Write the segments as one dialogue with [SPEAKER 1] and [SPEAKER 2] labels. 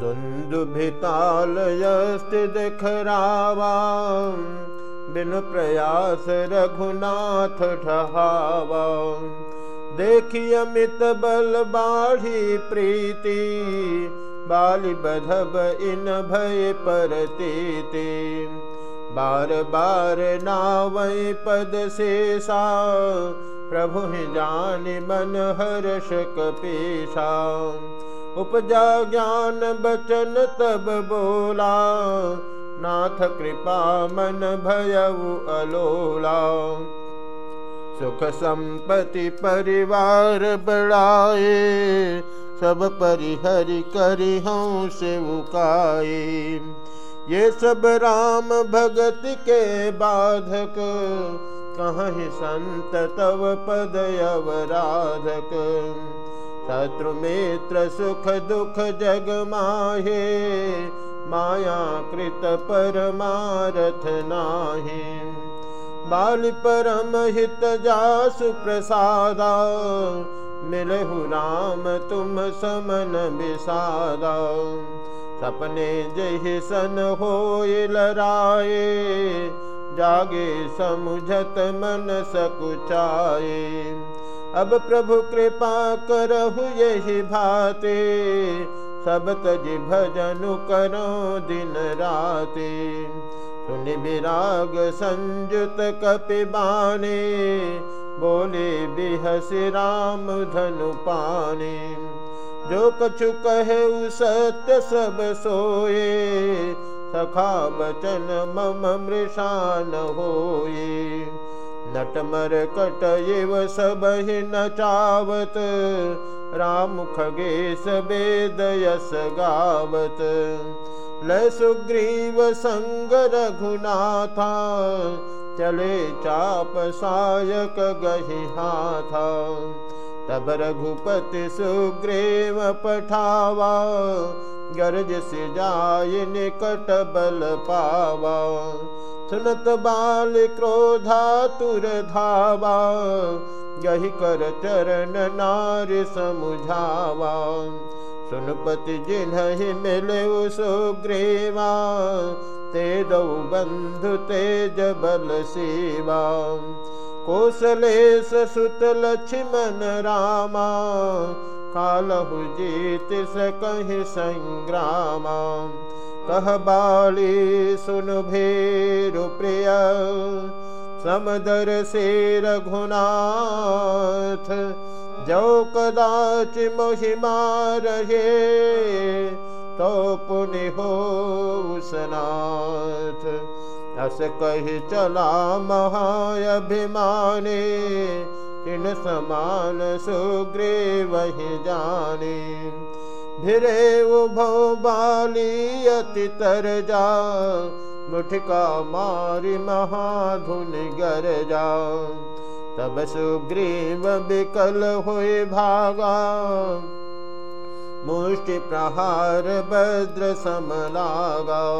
[SPEAKER 1] दुन्दुभितालयस्ति देखरावा बिन प्रयास रघुनाथ ठहावा देखी अमित बल बाढ़ी प्रीति बाली बधब इन भय परती बार बार नावई पद शेषा प्रभु जान मन हर्ष कपीसा उपजा ज्ञान बचन तब बोला। नाथ कृपा मन भयउ अलोला। सुख संपत्ति परिवार बढ़ाए। सब परिहरि करि हूँ से उकाए। ये सब राम भगत के बाधक। कहीं संत तव पद अवराधक। शत्रु मित्र सुख दुख जग माहे माया कृत परमारथ नाहे। बाल परम हित जासु प्रसादा, मिलहु राम तुम समन विषादा सपने जहि सन हो लराए, जागे समुझत मन सकुचाए। अब प्रभु कृपा करहु यही भाते सब तज भजनु करो दिन राते। सुन विराग संयुत कपिबाने बोले बिहस राम धनु पाने जो कछु कहे सत्य सब सोए सखा बचन मम होए नटमर कट एव सब ही नचावत राम खगेश वेद यस गावत। सुग्रीव संग रघुनाथा चले चाप सायक गही हाथा। तब रघुपति सुग्रीव पठावा गरज से जाय निकट बल पावा सुनत बाल क्रोधा तुर धावा यही कर चरण नार समुझावा। सुनपति जिन्हि मिले सुग्रीवा ते दौ बंधु तेज बल सेवा। कौशलेश सुत लक्ष्मण रामा कालहु जीत सकहि संग्रामा कह बाली, सुन भेरु प्रिय। समदर से रघुनाथ, जो कदाच मोहिमा रहे तो पुण्य हो सनाथ अस कही चला महाअभिमाने इन समान सुग्रीव जाने। भिरे उभो बाली अति तर जा। मुठिका मारी महाधुन गर जा। तब सुग्रीव विकल हुए भागा। मुष्टि प्रहार भद्र समलागा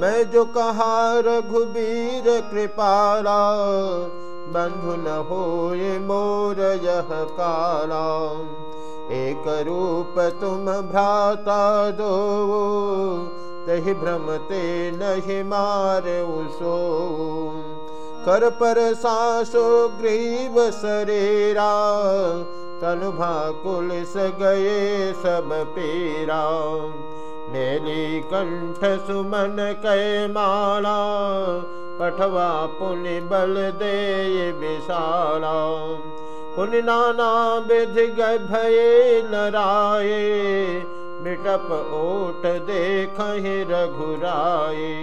[SPEAKER 1] मैं जो कहा रघुबीर कृपाला, बंधु न हो मोर यह काला। एक रूप तुम भ्राता दो। तही भ्रमते नहीं मार उसो। कर पर सासो ग्रीव शरीरा तनु स गए सब पीरा। मेली कंठ सुमन कै माला। पठवा पुनि बल दे विशाला। पुनि नाना विधि भये लराए बिटप ओट देख रघुराए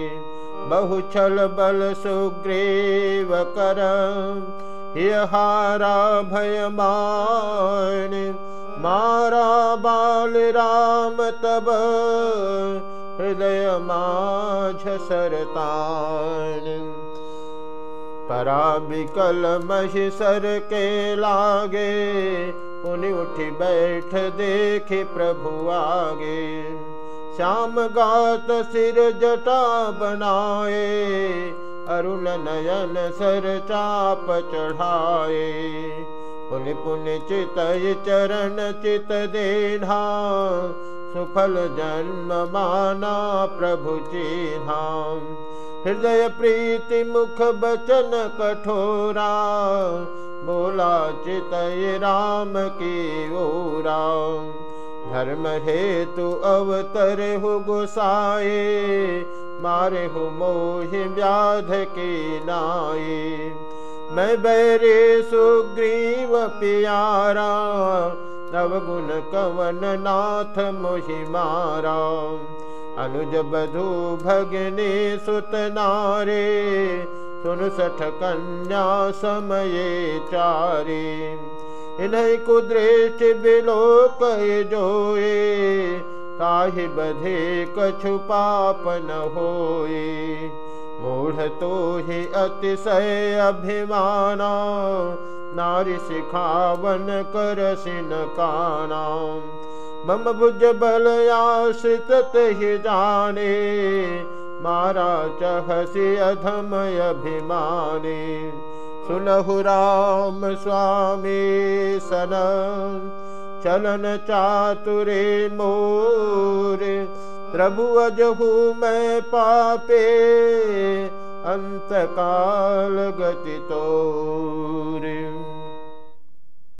[SPEAKER 1] बहु छल बल सुग्रीव कर हारा भय मान मारा बाल राम तब हृदय माझ सरतान परा बिकल मही सर के लागे उन उठी बैठ देखे प्रभु आगे। श्याम गात सिर जटा बनाए अरुण नयन सर चाप चढ़ाए। पुन पुन चित चरण चित देना सुफल जन्म माना प्रभु धाम हृदय प्रीति मुख बचन कठोरा, बोला चित राम की ओरा। धर्म हेतु अवतर हो गोसाए मारे हो मोह व्याध के नाये मैं बैरे सुग्रीव प्यारा नव गुण कवन नाथ मोहि मारा। अनुज बधु भगने सुत नारे, सुन सठ कन्या समय चारे। इन्हें कुदृष्टि बिलो कह जोए, ताहि बधे कछु पाप न होए। मूढ़ तो ही अतिशय अभिमाना, नारी सिखावन कर सिन काना मम भुज बल आश्रित ही जाने मारा चहसी अधम अभिमानी। सुनहु राम स्वामी सन, चलन चातुरे मोरे। प्रभु अजहू मैं पापे अंत काल गति तोरे।